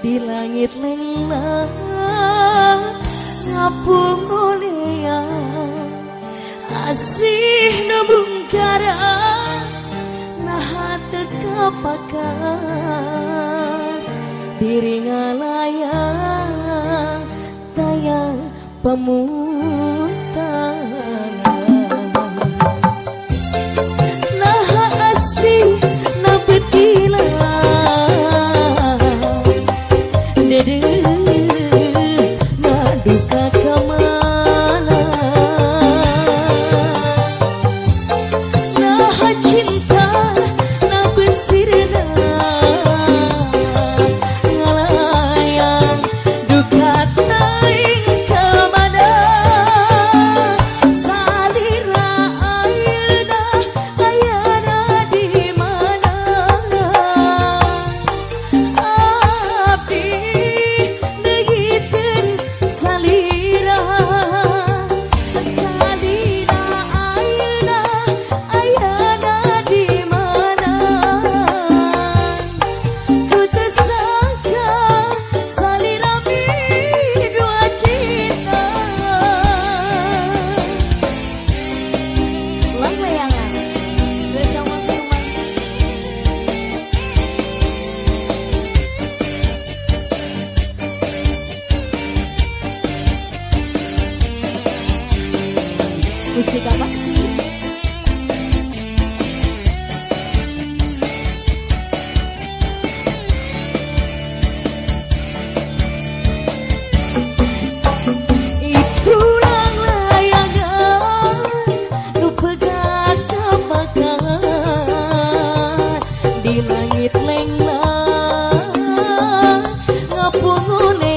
di langit lenglang ngapung mulia asih nabung cara nah tekapakar diri ngalayang tayang pemuda con.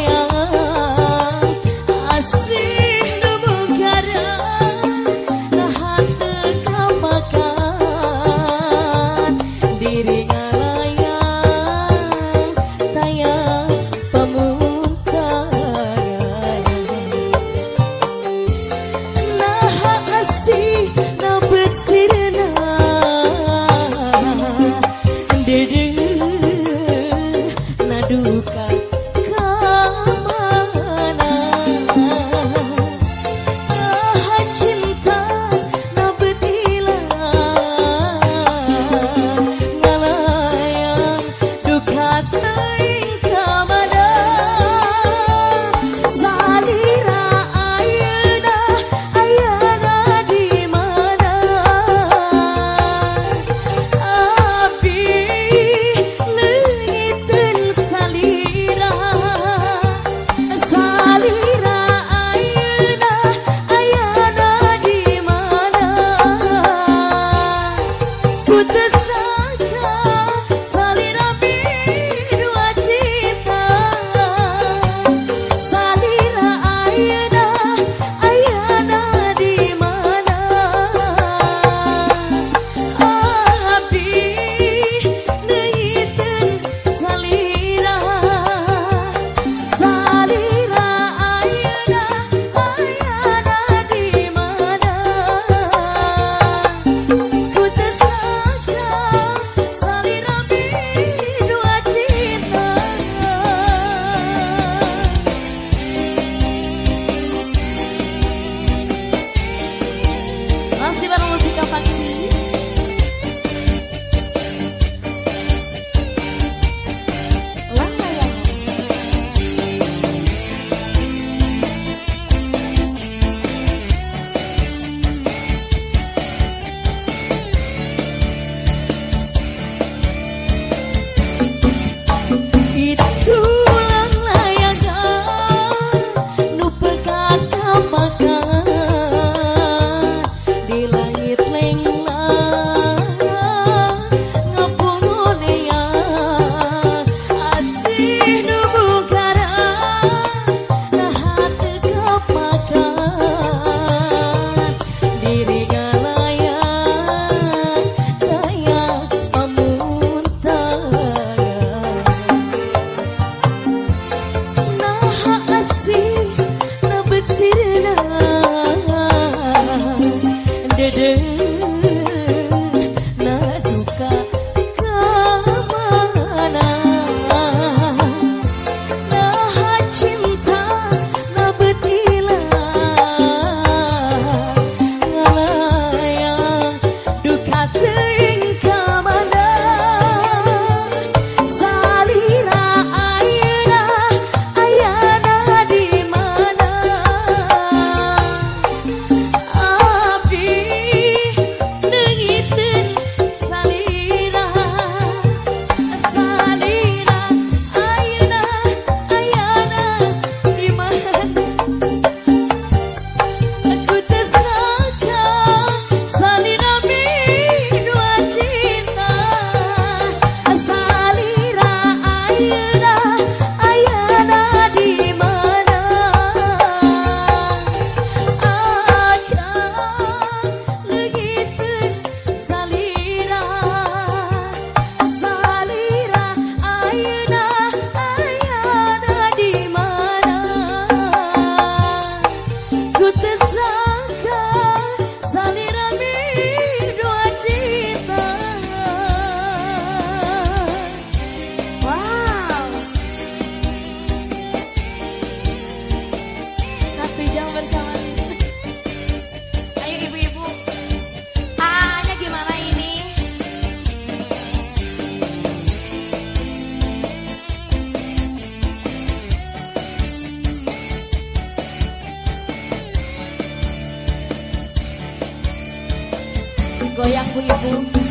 we will